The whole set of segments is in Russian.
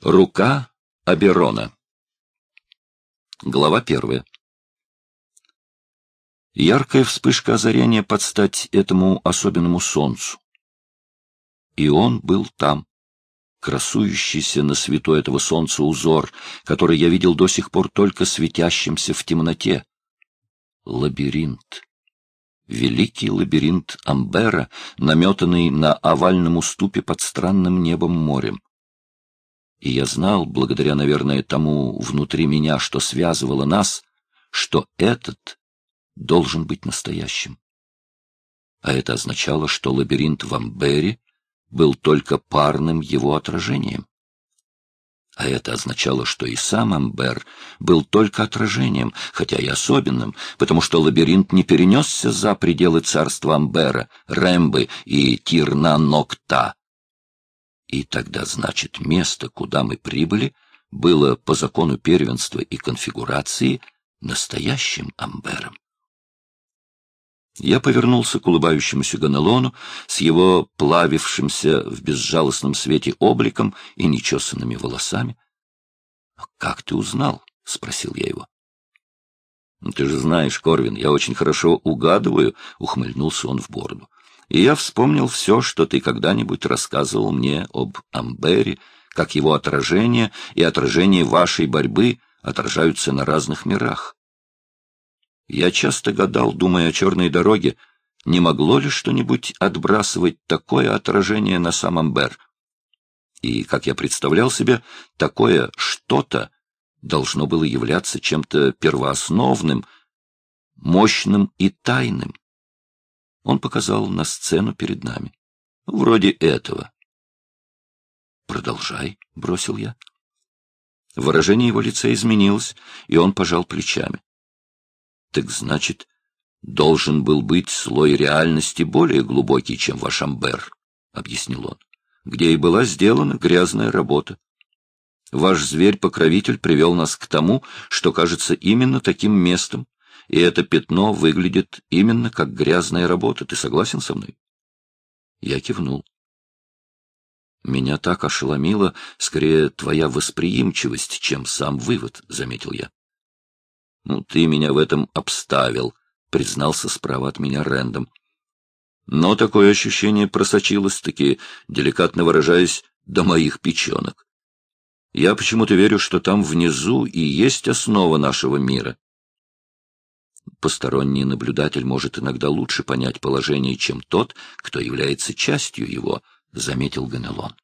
Рука Аберона. Глава первая. Яркая вспышка озарения под стать этому особенному солнцу. И он был там, красующийся на свету этого солнца узор, который я видел до сих пор только светящимся в темноте. Лабиринт. Великий лабиринт Амбера, наметанный на овальном уступе под странным небом морем. И я знал, благодаря, наверное, тому внутри меня, что связывало нас, что этот должен быть настоящим. А это означало, что лабиринт в Амбере был только парным его отражением. А это означало, что и сам Амбер был только отражением, хотя и особенным, потому что лабиринт не перенесся за пределы царства Амбера, Рэмбы и Тирна-Нокта, и тогда, значит, место, куда мы прибыли, было по закону первенства и конфигурации настоящим амбером. Я повернулся к улыбающемуся Ганелону с его плавившимся в безжалостном свете обликом и нечесанными волосами. «А — Как ты узнал? — спросил я его. — Ты же знаешь, Корвин, я очень хорошо угадываю, — ухмыльнулся он в бороду и я вспомнил все, что ты когда-нибудь рассказывал мне об Амбере, как его отражение и отражение вашей борьбы отражаются на разных мирах. Я часто гадал, думая о черной дороге, не могло ли что-нибудь отбрасывать такое отражение на сам Амбер? И, как я представлял себе, такое что-то должно было являться чем-то первоосновным, мощным и тайным. Он показал на сцену перед нами. Вроде этого. «Продолжай», — бросил я. Выражение его лица изменилось, и он пожал плечами. «Так значит, должен был быть слой реальности более глубокий, чем ваш амбер», — объяснил он, — «где и была сделана грязная работа. Ваш зверь-покровитель привел нас к тому, что кажется именно таким местом, и это пятно выглядит именно как грязная работа. Ты согласен со мной? Я кивнул. Меня так ошеломила скорее твоя восприимчивость, чем сам вывод, — заметил я. Ну, ты меня в этом обставил, — признался справа от меня Рэндом. Но такое ощущение просочилось-таки, деликатно выражаясь, до моих печенок. Я почему-то верю, что там внизу и есть основа нашего мира. Посторонний наблюдатель может иногда лучше понять положение, чем тот, кто является частью его, — заметил Ганелон.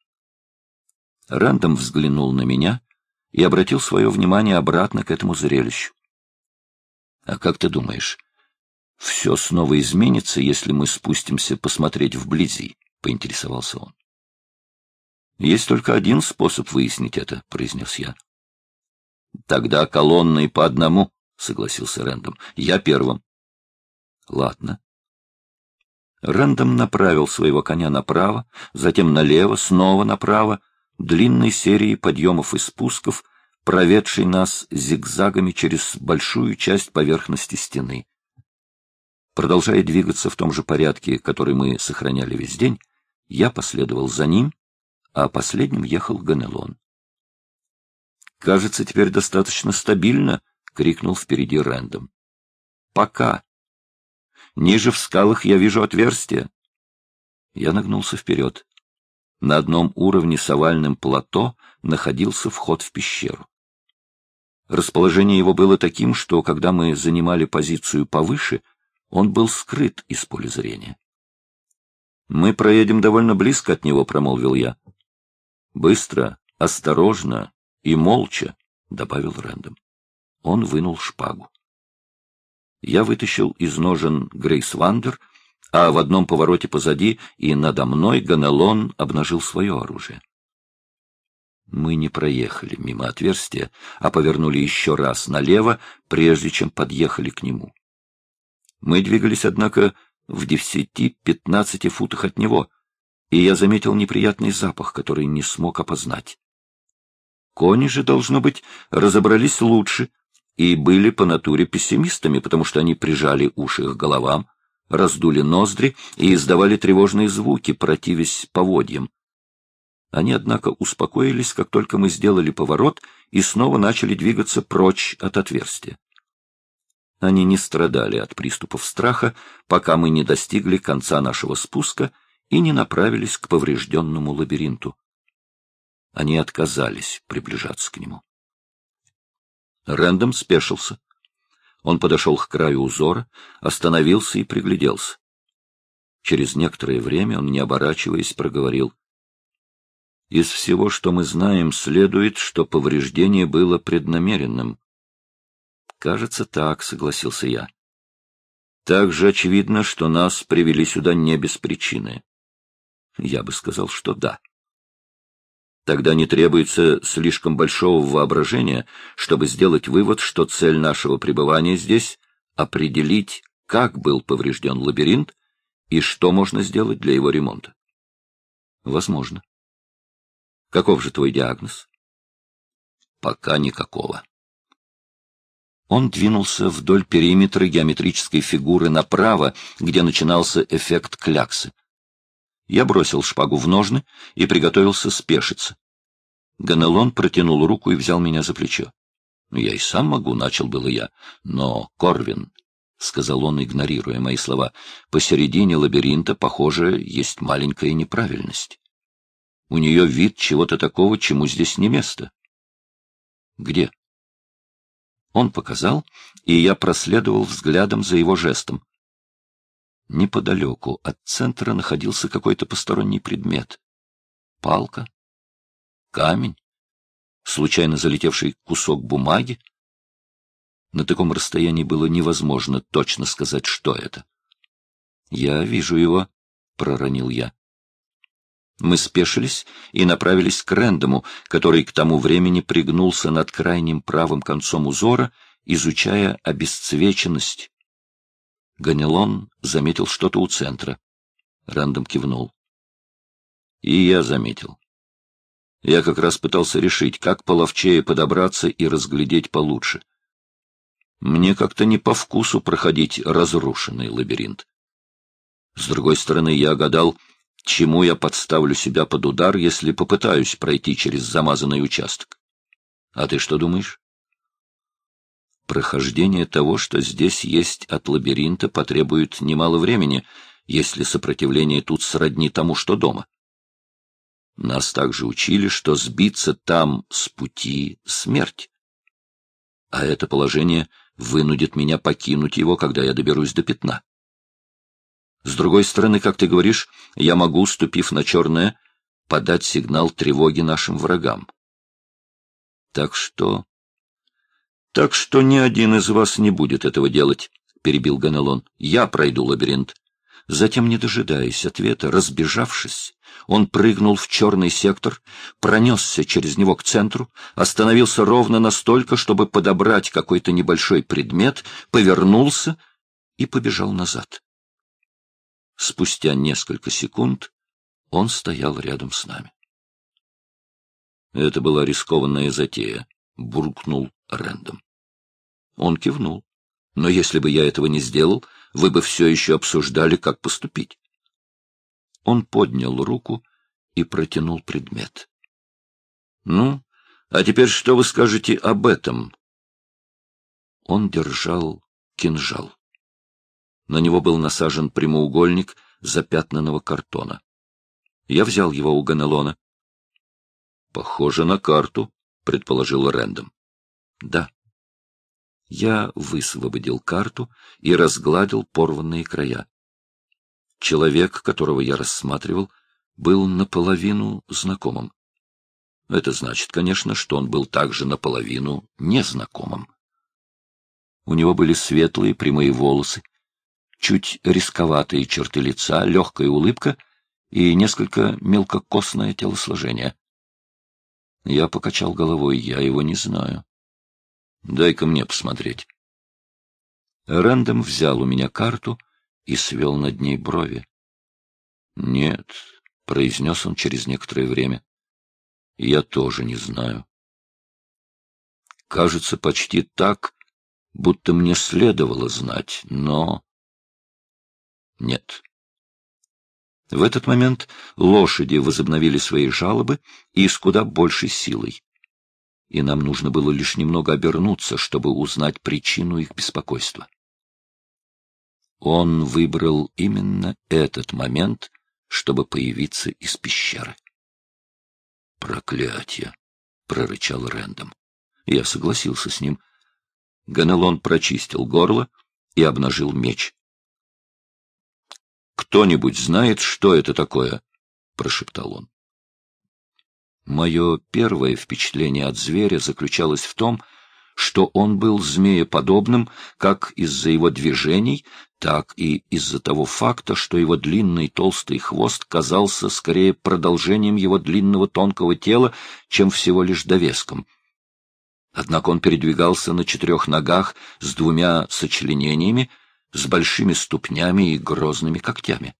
Рэндом взглянул на меня и обратил свое внимание обратно к этому зрелищу. — А как ты думаешь, все снова изменится, если мы спустимся посмотреть вблизи? — поинтересовался он. — Есть только один способ выяснить это, — произнес я. — Тогда колонной по одному, — согласился Рэндом. — Я первым. — Ладно. Рэндом направил своего коня направо, затем налево, снова направо, длинной серией подъемов и спусков, проведшей нас зигзагами через большую часть поверхности стены. Продолжая двигаться в том же порядке, который мы сохраняли весь день, я последовал за ним, а последним ехал Ганелон. «Кажется, теперь достаточно стабильно», — крикнул впереди Рэндом. «Пока. Ниже в скалах я вижу отверстие». Я нагнулся вперед. На одном уровне с овальным плато находился вход в пещеру. Расположение его было таким, что, когда мы занимали позицию повыше, он был скрыт из поля зрения. «Мы проедем довольно близко от него», — промолвил я. «Быстро, осторожно и молча», — добавил Рэндом. Он вынул шпагу. Я вытащил из ножен Грейс Вандер, а в одном повороте позади и надо мной Ганелон обнажил свое оружие. Мы не проехали мимо отверстия, а повернули еще раз налево, прежде чем подъехали к нему. Мы двигались, однако, в десяти-пятнадцати футах от него, и я заметил неприятный запах, который не смог опознать. Кони же, должно быть, разобрались лучше — и были по натуре пессимистами, потому что они прижали уши к головам, раздули ноздри и издавали тревожные звуки, противясь поводьям. Они, однако, успокоились, как только мы сделали поворот и снова начали двигаться прочь от отверстия. Они не страдали от приступов страха, пока мы не достигли конца нашего спуска и не направились к поврежденному лабиринту. Они отказались приближаться к нему. Рэндом спешился. Он подошел к краю узора, остановился и пригляделся. Через некоторое время он, не оборачиваясь, проговорил. Из всего, что мы знаем, следует, что повреждение было преднамеренным. Кажется, так, согласился я. Также очевидно, что нас привели сюда не без причины. Я бы сказал, что да. Тогда не требуется слишком большого воображения, чтобы сделать вывод, что цель нашего пребывания здесь — определить, как был поврежден лабиринт и что можно сделать для его ремонта. Возможно. Каков же твой диагноз? Пока никакого. Он двинулся вдоль периметра геометрической фигуры направо, где начинался эффект кляксы. Я бросил шпагу в ножны и приготовился спешиться. Ганелон протянул руку и взял меня за плечо. «Ну, я и сам могу, — начал было я. Но, Корвин, — сказал он, игнорируя мои слова, — посередине лабиринта, похоже, есть маленькая неправильность. У нее вид чего-то такого, чему здесь не место. Где? Он показал, и я проследовал взглядом за его жестом. Неподалеку от центра находился какой-то посторонний предмет. Палка? Камень? Случайно залетевший кусок бумаги? На таком расстоянии было невозможно точно сказать, что это. — Я вижу его, — проронил я. Мы спешились и направились к Рэндому, который к тому времени пригнулся над крайним правым концом узора, изучая обесцвеченность Ганелон заметил что-то у центра. Рандом кивнул. И я заметил. Я как раз пытался решить, как половчее подобраться и разглядеть получше. Мне как-то не по вкусу проходить разрушенный лабиринт. С другой стороны, я гадал, чему я подставлю себя под удар, если попытаюсь пройти через замазанный участок. А ты что думаешь? Прохождение того, что здесь есть от лабиринта, потребует немало времени, если сопротивление тут сродни тому, что дома. Нас также учили, что сбиться там с пути — смерть. А это положение вынудит меня покинуть его, когда я доберусь до пятна. С другой стороны, как ты говоришь, я могу, ступив на черное, подать сигнал тревоги нашим врагам. Так что так что ни один из вас не будет этого делать, — перебил Ганелон. — Я пройду лабиринт. Затем, не дожидаясь ответа, разбежавшись, он прыгнул в черный сектор, пронесся через него к центру, остановился ровно настолько, чтобы подобрать какой-то небольшой предмет, повернулся и побежал назад. Спустя несколько секунд он стоял рядом с нами. Это была рискованная затея, — буркнул Рэндом. Он кивнул. Но если бы я этого не сделал, вы бы все еще обсуждали, как поступить. Он поднял руку и протянул предмет. — Ну, а теперь что вы скажете об этом? Он держал кинжал. На него был насажен прямоугольник запятнанного картона. Я взял его у Ганелона. — Похоже на карту, — предположил Рэндом. — Да. Я высвободил карту и разгладил порванные края. Человек, которого я рассматривал, был наполовину знакомым. Это значит, конечно, что он был также наполовину незнакомым. У него были светлые прямые волосы, чуть рисковатые черты лица, легкая улыбка и несколько мелкокосное телосложение. Я покачал головой, я его не знаю. Дай-ка мне посмотреть. Рэндом взял у меня карту и свел над ней брови. — Нет, — произнес он через некоторое время, — я тоже не знаю. Кажется, почти так, будто мне следовало знать, но... Нет. В этот момент лошади возобновили свои жалобы и с куда большей силой. И нам нужно было лишь немного обернуться, чтобы узнать причину их беспокойства. Он выбрал именно этот момент, чтобы появиться из пещеры. «Проклятие!» — прорычал Рэндом. Я согласился с ним. Ганелон прочистил горло и обнажил меч. «Кто-нибудь знает, что это такое?» — прошептал он. Мое первое впечатление от зверя заключалось в том, что он был змееподобным как из-за его движений, так и из-за того факта, что его длинный толстый хвост казался скорее продолжением его длинного тонкого тела, чем всего лишь довеском. Однако он передвигался на четырех ногах с двумя сочленениями, с большими ступнями и грозными когтями.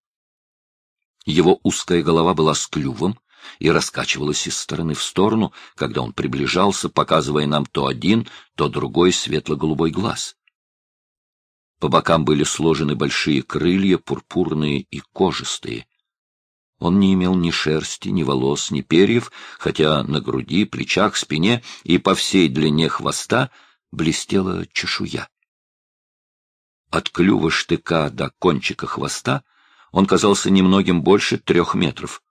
Его узкая голова была с клювом, и раскачивалась из стороны в сторону, когда он приближался, показывая нам то один, то другой светло-голубой глаз. По бокам были сложены большие крылья, пурпурные и кожистые. Он не имел ни шерсти, ни волос, ни перьев, хотя на груди, плечах, спине и по всей длине хвоста блестела чешуя. От клюва штыка до кончика хвоста он казался немногим больше трех метров.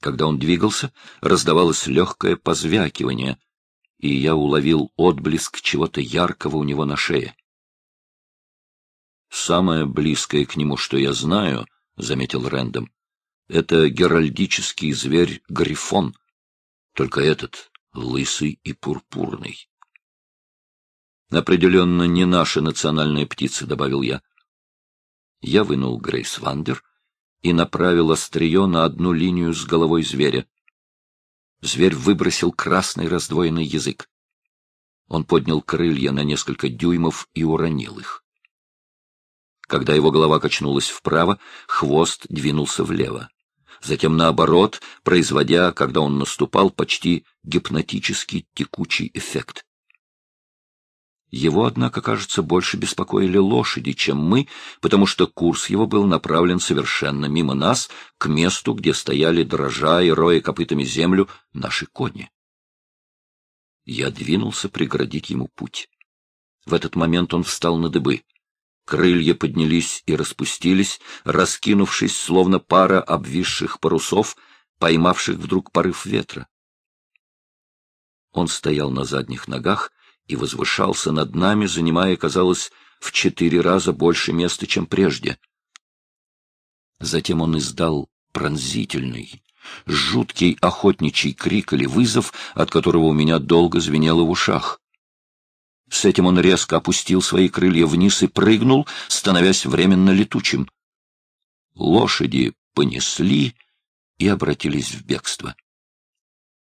Когда он двигался, раздавалось легкое позвякивание, и я уловил отблеск чего-то яркого у него на шее. «Самое близкое к нему, что я знаю, — заметил Рэндом, — это геральдический зверь Грифон, только этот лысый и пурпурный». «Определенно не наша национальная птица», — добавил я. Я вынул Грейс Вандер и направил острие на одну линию с головой зверя. Зверь выбросил красный раздвоенный язык. Он поднял крылья на несколько дюймов и уронил их. Когда его голова качнулась вправо, хвост двинулся влево. Затем наоборот, производя, когда он наступал, почти гипнотический текучий эффект. Его, однако, кажется, больше беспокоили лошади, чем мы, потому что курс его был направлен совершенно мимо нас, к месту, где стояли, дрожа и роя копытами землю, наши кони. Я двинулся преградить ему путь. В этот момент он встал на дыбы. Крылья поднялись и распустились, раскинувшись, словно пара обвисших парусов, поймавших вдруг порыв ветра. Он стоял на задних ногах, и возвышался над нами, занимая, казалось, в четыре раза больше места, чем прежде. Затем он издал пронзительный, жуткий охотничий крик или вызов, от которого у меня долго звенело в ушах. С этим он резко опустил свои крылья вниз и прыгнул, становясь временно летучим. Лошади понесли и обратились в бегство.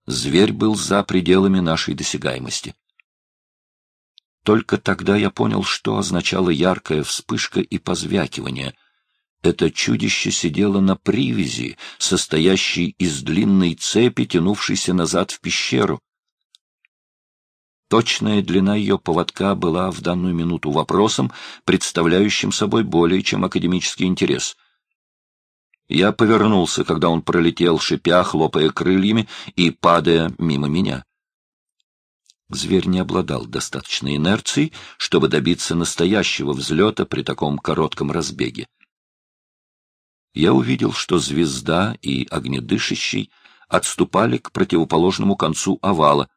Зверь был за пределами нашей досягаемости. Только тогда я понял, что означала яркая вспышка и позвякивание. Это чудище сидело на привязи, состоящей из длинной цепи, тянувшейся назад в пещеру. Точная длина ее поводка была в данную минуту вопросом, представляющим собой более чем академический интерес. Я повернулся, когда он пролетел, шипя, хлопая крыльями и падая мимо меня. Зверь не обладал достаточной инерцией, чтобы добиться настоящего взлета при таком коротком разбеге. Я увидел, что звезда и огнедышащий отступали к противоположному концу овала.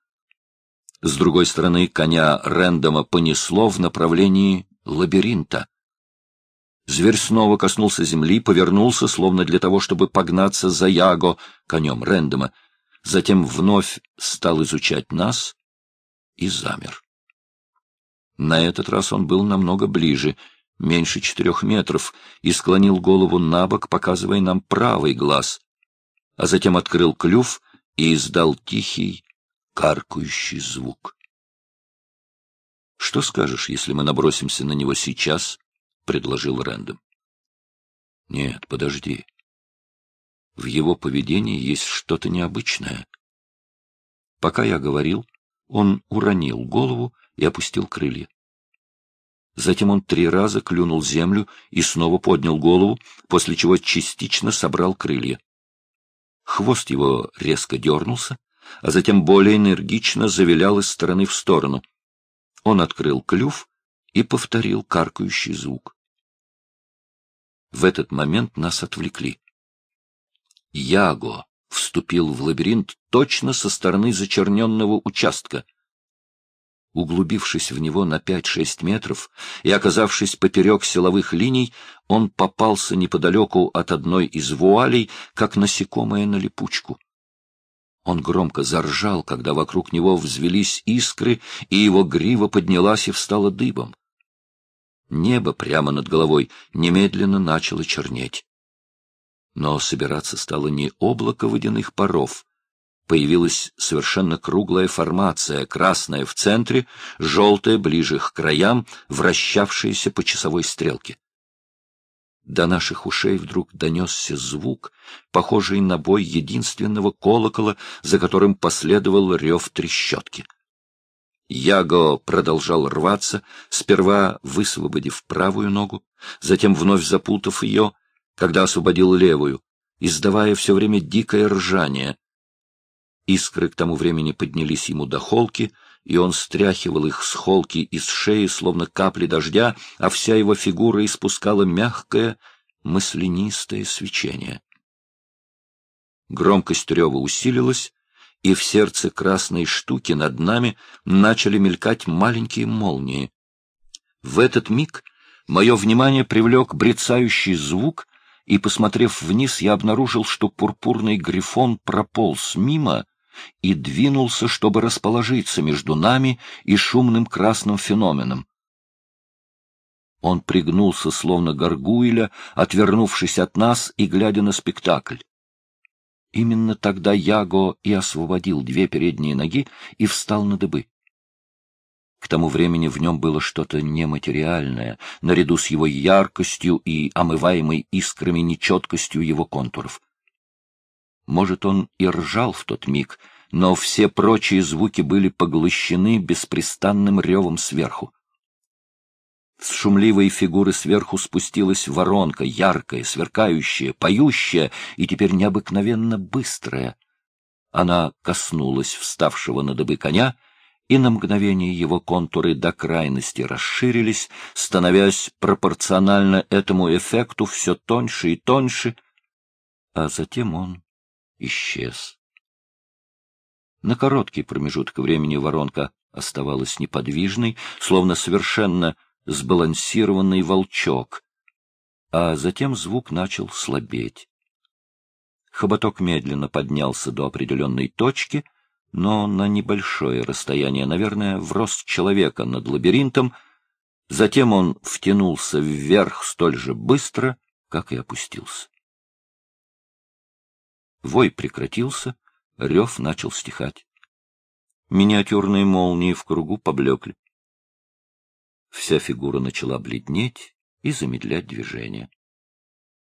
С другой стороны, коня Рэндома понесло в направлении лабиринта. Зверь снова коснулся земли, повернулся, словно для того, чтобы погнаться за Яго, конем Рэндома, затем вновь стал изучать нас и замер. На этот раз он был намного ближе, меньше четырех метров, и склонил голову на бок, показывая нам правый глаз, а затем открыл клюв и издал тихий, каркающий звук. — Что скажешь, если мы набросимся на него сейчас? — предложил Рэндом. — Нет, подожди. В его поведении есть что-то необычное. Пока я говорил, он уронил голову и опустил крылья. Затем он три раза клюнул землю и снова поднял голову, после чего частично собрал крылья. Хвост его резко дернулся, а затем более энергично завилял из стороны в сторону. Он открыл клюв и повторил каркающий звук. В этот момент нас отвлекли. Яго вступил в лабиринт точно со стороны зачерненного участка. Углубившись в него на пять-шесть метров и оказавшись поперек силовых линий, он попался неподалеку от одной из вуалей, как насекомое на липучку. Он громко заржал, когда вокруг него взвелись искры, и его грива поднялась и встала дыбом. Небо прямо над головой немедленно начало чернеть. Но собираться стало не облако водяных паров. Появилась совершенно круглая формация, красная в центре, желтая ближе к краям, вращавшаяся по часовой стрелке. До наших ушей вдруг донесся звук, похожий на бой единственного колокола, за которым последовал рев трещотки. Яго продолжал рваться, сперва высвободив правую ногу, затем вновь запутав ее, когда освободил левую, издавая все время дикое ржание. Искры к тому времени поднялись ему до холки, и он стряхивал их с холки из шеи, словно капли дождя, а вся его фигура испускала мягкое, маслянистое свечение. Громкость рева усилилась, и в сердце красной штуки над нами начали мелькать маленькие молнии. В этот миг мое внимание привлек брецающий звук, и, посмотрев вниз, я обнаружил, что пурпурный грифон прополз мимо и двинулся, чтобы расположиться между нами и шумным красным феноменом. Он пригнулся, словно горгуиля, отвернувшись от нас и глядя на спектакль. Именно тогда Яго и освободил две передние ноги и встал на дыбы. К тому времени в нем было что-то нематериальное, наряду с его яркостью и омываемой искрами нечеткостью его контуров. Может, он и ржал в тот миг, но все прочие звуки были поглощены беспрестанным ревом сверху. С шумливой фигуры сверху спустилась воронка, яркая, сверкающая, поющая и теперь необыкновенно быстрая. Она коснулась вставшего на дыбы коня, и на мгновение его контуры до крайности расширились, становясь пропорционально этому эффекту все тоньше и тоньше, а затем он исчез. На короткий промежуток времени воронка оставалась неподвижной, словно совершенно сбалансированный волчок, а затем звук начал слабеть. Хоботок медленно поднялся до определенной точки, но на небольшое расстояние, наверное, в рост человека над лабиринтом, затем он втянулся вверх столь же быстро, как и опустился. Вой прекратился, рев начал стихать. Миниатюрные молнии в кругу поблекли. Вся фигура начала бледнеть и замедлять движение.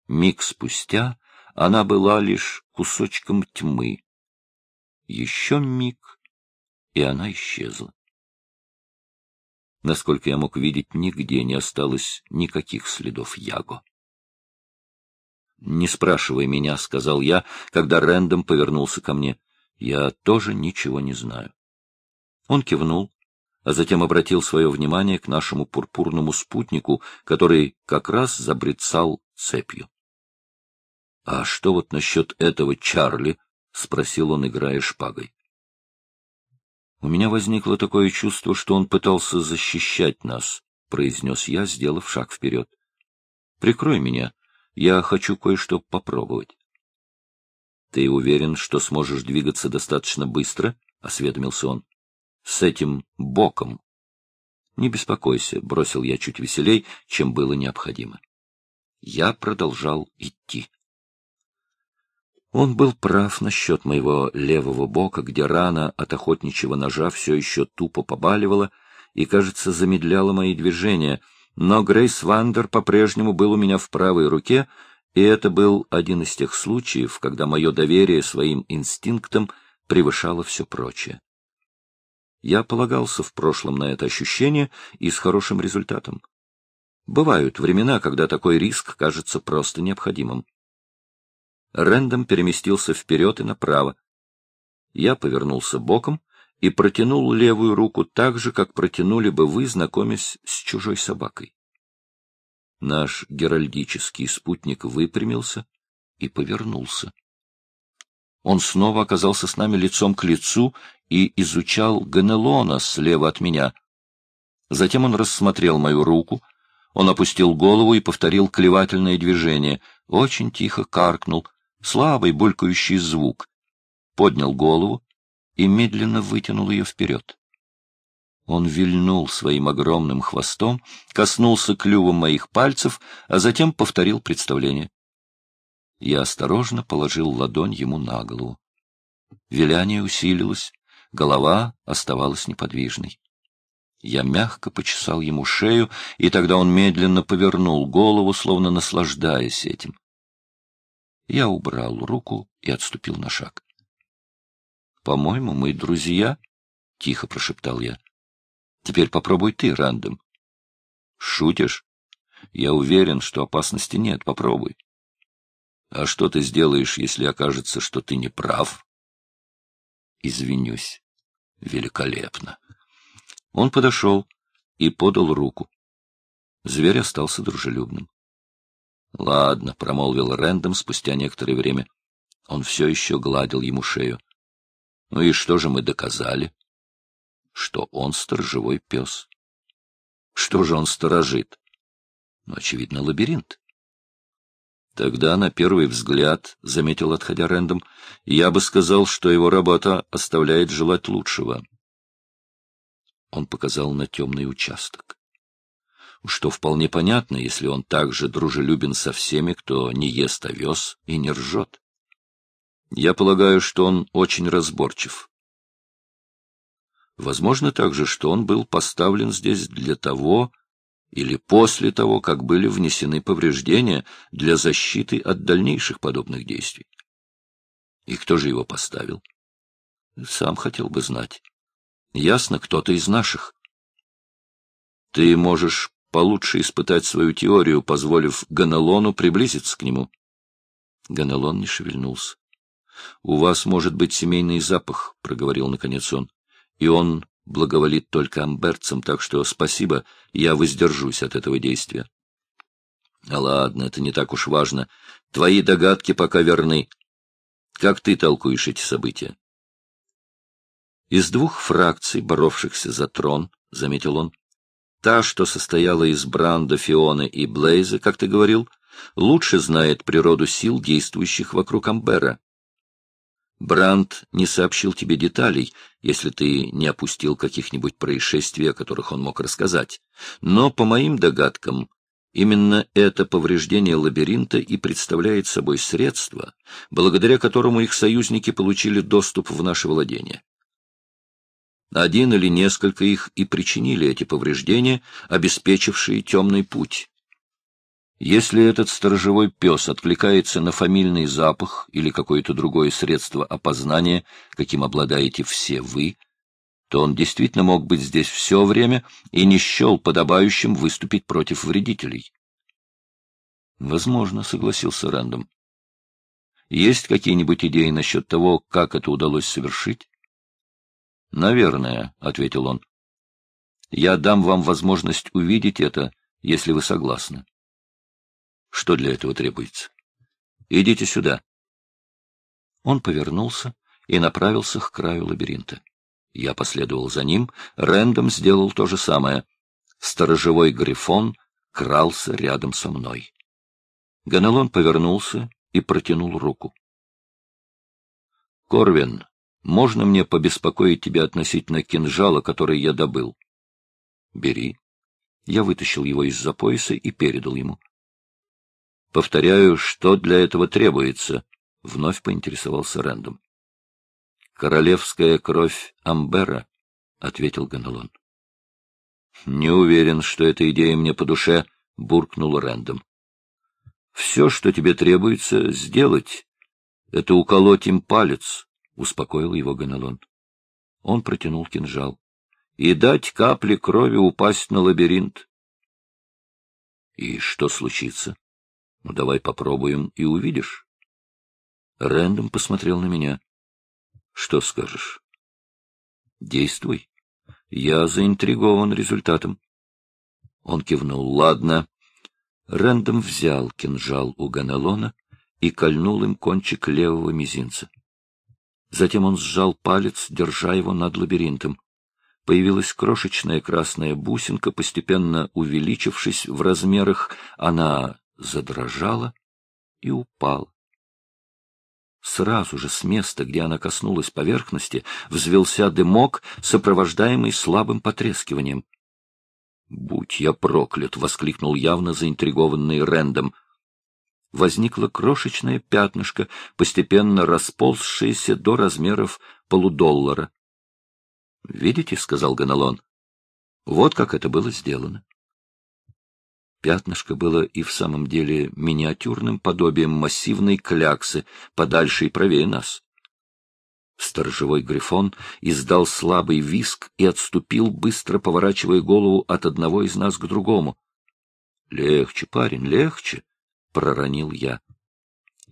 Миг спустя она была лишь кусочком тьмы. Еще миг, и она исчезла. Насколько я мог видеть, нигде не осталось никаких следов Яго. «Не спрашивай меня», — сказал я, когда Рэндом повернулся ко мне. «Я тоже ничего не знаю». Он кивнул, а затем обратил свое внимание к нашему пурпурному спутнику, который как раз забрецал цепью. — А что вот насчет этого Чарли? — спросил он, играя шпагой. У меня возникло такое чувство, что он пытался защищать нас, — произнес я, сделав шаг вперед. — Прикрой меня, я хочу кое-что попробовать. — Ты уверен, что сможешь двигаться достаточно быстро? — осведомился он с этим боком. Не беспокойся, бросил я чуть веселей, чем было необходимо. Я продолжал идти. Он был прав насчет моего левого бока, где рана от охотничьего ножа все еще тупо побаливала и, кажется, замедляла мои движения, но Грейс Вандер по-прежнему был у меня в правой руке, и это был один из тех случаев, когда мое доверие своим инстинктам превышало все прочее. Я полагался в прошлом на это ощущение и с хорошим результатом. Бывают времена, когда такой риск кажется просто необходимым. Рэндом переместился вперед и направо. Я повернулся боком и протянул левую руку так же, как протянули бы вы, знакомясь с чужой собакой. Наш геральдический спутник выпрямился и повернулся. Он снова оказался с нами лицом к лицу и изучал Ганелона слева от меня. Затем он рассмотрел мою руку, он опустил голову и повторил клевательное движение, очень тихо каркнул, слабый булькающий звук, поднял голову и медленно вытянул ее вперед. Он вильнул своим огромным хвостом, коснулся клювом моих пальцев, а затем повторил представление. Я осторожно положил ладонь ему на голову. Виляние усилилось, голова оставалась неподвижной. Я мягко почесал ему шею, и тогда он медленно повернул голову, словно наслаждаясь этим. Я убрал руку и отступил на шаг. — По-моему, мы друзья, — тихо прошептал я. — Теперь попробуй ты, Рандом. — Шутишь? Я уверен, что опасности нет. Попробуй. — А что ты сделаешь, если окажется, что ты не прав? — Извинюсь. Великолепно. Он подошел и подал руку. Зверь остался дружелюбным. — Ладно, — промолвил Рэндом спустя некоторое время. Он все еще гладил ему шею. — Ну и что же мы доказали? — Что он сторожевой пес. — Что же он сторожит? — Ну, очевидно, лабиринт. Тогда, на первый взгляд, — заметил, отходя Рэндом, — я бы сказал, что его работа оставляет желать лучшего. Он показал на темный участок. Что вполне понятно, если он так же дружелюбен со всеми, кто не ест овес и не ржет. Я полагаю, что он очень разборчив. Возможно также, что он был поставлен здесь для того, или после того, как были внесены повреждения для защиты от дальнейших подобных действий. И кто же его поставил? Сам хотел бы знать. Ясно, кто-то из наших. Ты можешь получше испытать свою теорию, позволив Ганелону приблизиться к нему. Ганелон не шевельнулся. — У вас может быть семейный запах, — проговорил наконец он, — и он благоволит только амберцам, так что спасибо, я воздержусь от этого действия. — Ладно, это не так уж важно. Твои догадки пока верны. Как ты толкуешь эти события? Из двух фракций, боровшихся за трон, — заметил он, — та, что состояла из Бранда, Фионы и Блейза, как ты говорил, лучше знает природу сил, действующих вокруг Амбера. Бранд не сообщил тебе деталей, если ты не опустил каких-нибудь происшествий, о которых он мог рассказать. Но, по моим догадкам, именно это повреждение лабиринта и представляет собой средство, благодаря которому их союзники получили доступ в наше владение. Один или несколько их и причинили эти повреждения, обеспечившие темный путь. Если этот сторожевой пес откликается на фамильный запах или какое-то другое средство опознания, каким обладаете все вы, то он действительно мог быть здесь все время и не счел подобающим выступить против вредителей. Возможно, согласился Рэндом. Есть какие-нибудь идеи насчет того, как это удалось совершить? Наверное, — ответил он. Я дам вам возможность увидеть это, если вы согласны. Что для этого требуется? Идите сюда. Он повернулся и направился к краю лабиринта. Я последовал за ним, Рэндом сделал то же самое. Сторожевой грифон крался рядом со мной. Ганелон повернулся и протянул руку. — Корвин, можно мне побеспокоить тебя относительно кинжала, который я добыл? — Бери. Я вытащил его из-за пояса и передал ему. — Повторяю, что для этого требуется? — вновь поинтересовался Рэндом. — Королевская кровь Амбера, — ответил Ганелон. — Не уверен, что эта идея мне по душе, — буркнул Рэндом. — Все, что тебе требуется сделать, — это уколоть им палец, — успокоил его Ганелон. Он протянул кинжал. — И дать капле крови упасть на лабиринт. И что случится? Ну, давай попробуем и увидишь. Рэндом посмотрел на меня. Что скажешь? Действуй. Я заинтригован результатом. Он кивнул. Ладно. Рэндом взял кинжал у Ганелона и кольнул им кончик левого мизинца. Затем он сжал палец, держа его над лабиринтом. Появилась крошечная красная бусинка, постепенно увеличившись в размерах, она задрожала и упала. Сразу же с места, где она коснулась поверхности, взвелся дымок, сопровождаемый слабым потрескиванием. «Будь я проклят!» — воскликнул явно заинтригованный Рэндом. Возникло крошечное пятнышко, постепенно расползшееся до размеров полудоллара. «Видите?» — сказал Ганалон. «Вот как это было сделано». Пятнышко было и в самом деле миниатюрным подобием массивной кляксы, подальше и правее нас. Сторожевой грифон издал слабый виск и отступил, быстро поворачивая голову от одного из нас к другому. — Легче, парень, легче, — проронил я.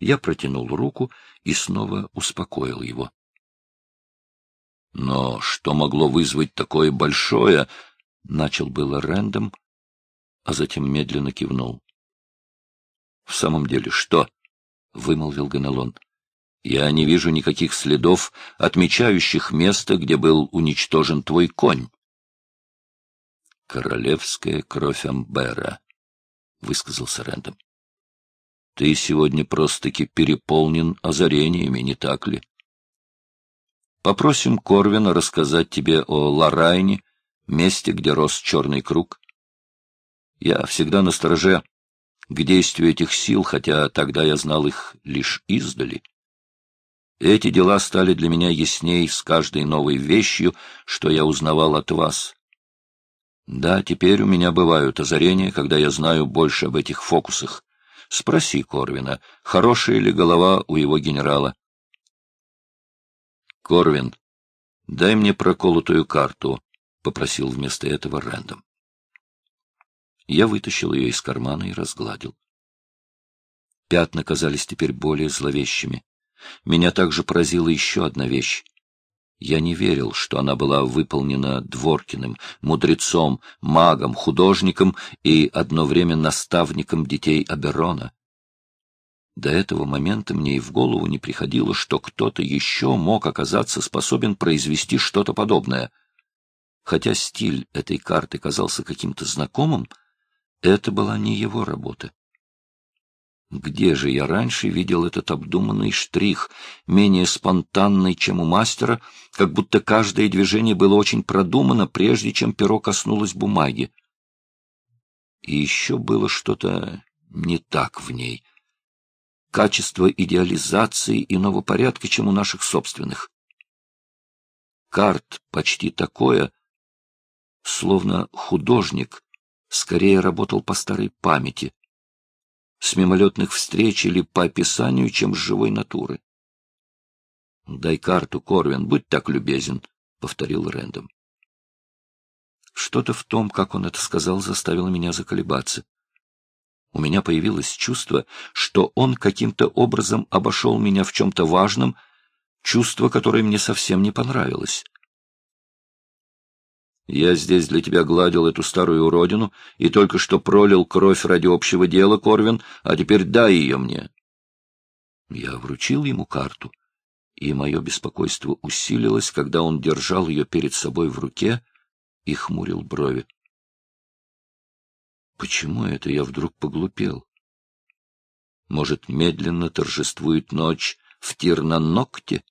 Я протянул руку и снова успокоил его. Но что могло вызвать такое большое? — начал было Рэндом, а затем медленно кивнул. — В самом деле, что? — вымолвил Ганелон. — Я не вижу никаких следов, отмечающих место, где был уничтожен твой конь. — Королевская кровь Амбера, — высказался Рэндом. — Ты сегодня просто-таки переполнен озарениями, не так ли? Попросим Корвина рассказать тебе о Ларайне, месте, где рос черный круг. Я всегда на стороже к действию этих сил, хотя тогда я знал их лишь издали. Эти дела стали для меня ясней с каждой новой вещью, что я узнавал от вас. Да, теперь у меня бывают озарения, когда я знаю больше об этих фокусах. Спроси Корвина, хорошая ли голова у его генерала. Корвин, дай мне проколотую карту, — попросил вместо этого Рэндом. Я вытащил ее из кармана и разгладил. Пятна казались теперь более зловещими. Меня также поразила еще одна вещь. Я не верил, что она была выполнена Дворкиным, мудрецом, магом, художником и одно время наставником детей Аберона. До этого момента мне и в голову не приходило, что кто-то еще мог оказаться способен произвести что-то подобное. Хотя стиль этой карты казался каким-то знакомым, это была не его работа. Где же я раньше видел этот обдуманный штрих, менее спонтанный, чем у мастера, как будто каждое движение было очень продумано, прежде чем перо коснулось бумаги? И еще было что-то не так в ней. Качество идеализации иного порядка, чем у наших собственных. Карт почти такое, словно художник скорее работал по старой памяти, с мимолетных встреч или по описанию, чем с живой натуры. — Дай карту, Корвин, будь так любезен, — повторил Рэндом. Что-то в том, как он это сказал, заставило меня заколебаться. У меня появилось чувство, что он каким-то образом обошел меня в чем-то важном, чувство, которое мне совсем не понравилось. Я здесь для тебя гладил эту старую уродину и только что пролил кровь ради общего дела, Корвин, а теперь дай ее мне. Я вручил ему карту, и мое беспокойство усилилось, когда он держал ее перед собой в руке и хмурил брови. Почему это я вдруг поглупел? Может, медленно торжествует ночь в тир на ногте?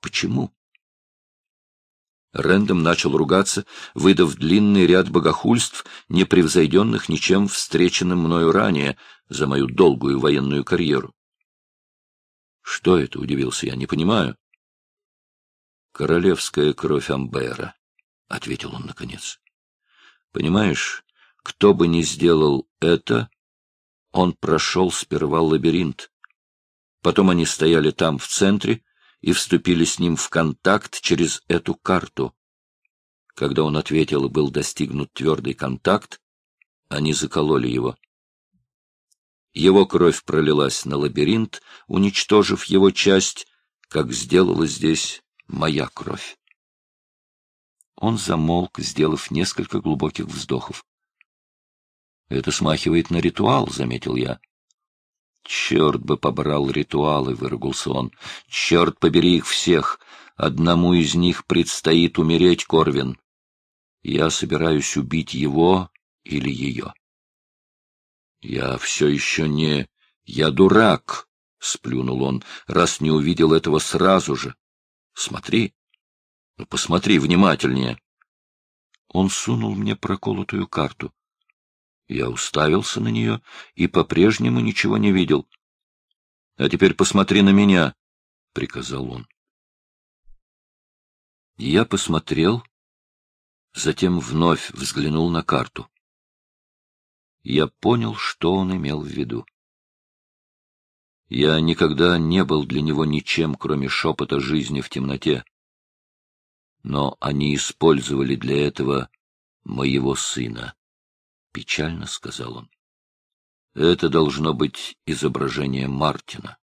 Почему? Рэндом начал ругаться, выдав длинный ряд богохульств, не превзойденных ничем встреченным мною ранее за мою долгую военную карьеру. — Что это? — удивился я. — Не понимаю. — Королевская кровь Амбера, — ответил он наконец. — Понимаешь, кто бы ни сделал это, он прошел сперва лабиринт. Потом они стояли там, в центре, и вступили с ним в контакт через эту карту. Когда он ответил и был достигнут твердый контакт, Они закололи его. Его кровь пролилась на лабиринт, уничтожив его часть, как сделала здесь моя кровь. Он замолк, сделав несколько глубоких вздохов. — Это смахивает на ритуал, — заметил я. — Черт бы побрал ритуалы, — выругался он. — Черт побери их всех! Одному из них предстоит умереть, Корвин. Я собираюсь убить его или ее. Я все еще не... Я дурак, — сплюнул он, — раз не увидел этого сразу же. Смотри, ну посмотри внимательнее. Он сунул мне проколотую карту. Я уставился на нее и по-прежнему ничего не видел. — А теперь посмотри на меня, — приказал он. Я посмотрел, затем вновь взглянул на карту. Я понял, что он имел в виду. Я никогда не был для него ничем, кроме шепота жизни в темноте. Но они использовали для этого моего сына, — печально сказал он. Это должно быть изображение Мартина.